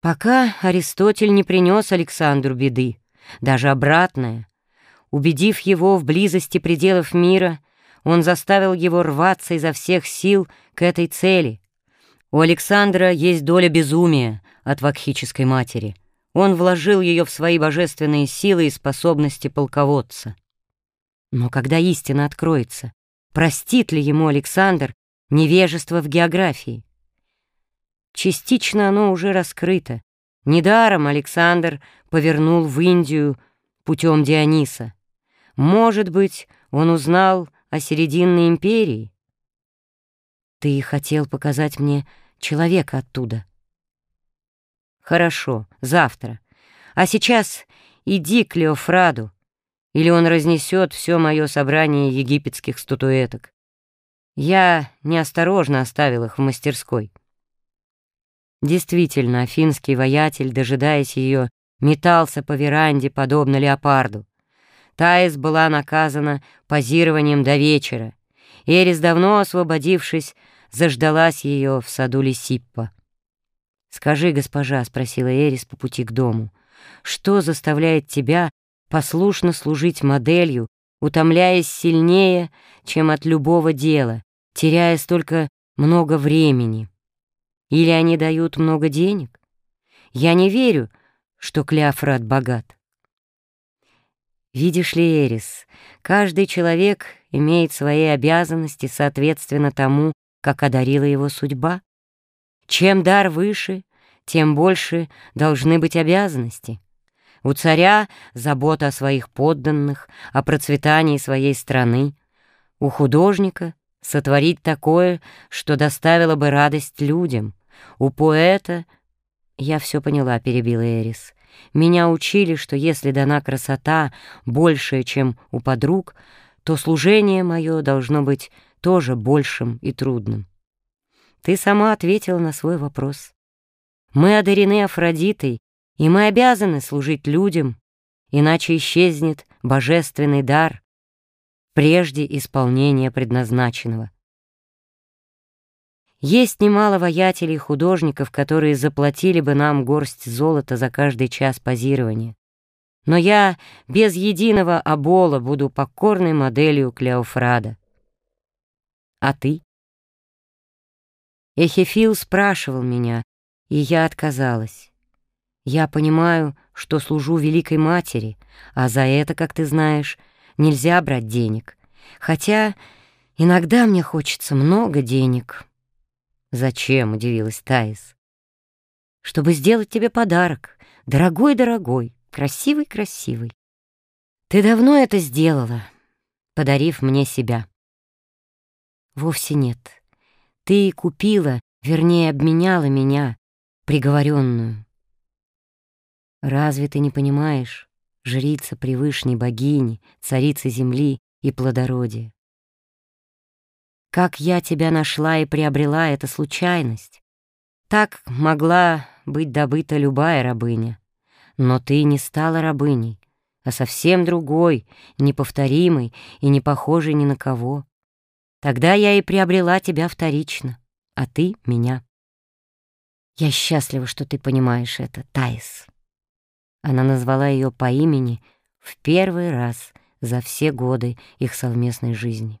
Пока Аристотель не принес Александру беды, даже обратное. Убедив его в близости пределов мира, он заставил его рваться изо всех сил к этой цели. У Александра есть доля безумия от вакхической матери. Он вложил ее в свои божественные силы и способности полководца. Но когда истина откроется, простит ли ему Александр невежество в географии? Частично оно уже раскрыто. Недаром Александр повернул в Индию путем Диониса. Может быть, он узнал о Серединной империи? Ты хотел показать мне человека оттуда. Хорошо, завтра. А сейчас иди к Леофраду, или он разнесет все мое собрание египетских статуэток. Я неосторожно оставил их в мастерской. Действительно, афинский воятель, дожидаясь ее, метался по веранде, подобно леопарду. Таис была наказана позированием до вечера. Эрис, давно освободившись, заждалась ее в саду Лисиппа. «Скажи, госпожа», — спросила Эрис по пути к дому, «что заставляет тебя послушно служить моделью, утомляясь сильнее, чем от любого дела, теряя столько много времени?» Или они дают много денег? Я не верю, что Клеофрат богат. Видишь ли, Эрис, каждый человек имеет свои обязанности соответственно тому, как одарила его судьба. Чем дар выше, тем больше должны быть обязанности. У царя забота о своих подданных, о процветании своей страны. У художника сотворить такое, что доставило бы радость людям. У поэта... Я все поняла, перебила Эрис. Меня учили, что если дана красота большая, чем у подруг, то служение мое должно быть тоже большим и трудным. Ты сама ответила на свой вопрос. Мы одарены Афродитой, и мы обязаны служить людям, иначе исчезнет божественный дар прежде исполнения предназначенного. Есть немало воятелей и художников, которые заплатили бы нам горсть золота за каждый час позирования. Но я без единого обола буду покорной моделью Клеофрада. А ты? Эхефил спрашивал меня, и я отказалась. Я понимаю, что служу Великой Матери, а за это, как ты знаешь, нельзя брать денег. Хотя иногда мне хочется много денег». «Зачем?» — удивилась Таис. «Чтобы сделать тебе подарок. Дорогой-дорогой, красивый-красивый. Ты давно это сделала, подарив мне себя». «Вовсе нет. Ты купила, вернее, обменяла меня, приговоренную. Разве ты не понимаешь, жрица превышней богини, царица земли и плодородия? Как я тебя нашла и приобрела, это случайность. Так могла быть добыта любая рабыня. Но ты не стала рабыней, а совсем другой, неповторимой и не похожей ни на кого. Тогда я и приобрела тебя вторично, а ты — меня. Я счастлива, что ты понимаешь это, Таис. Она назвала ее по имени в первый раз за все годы их совместной жизни.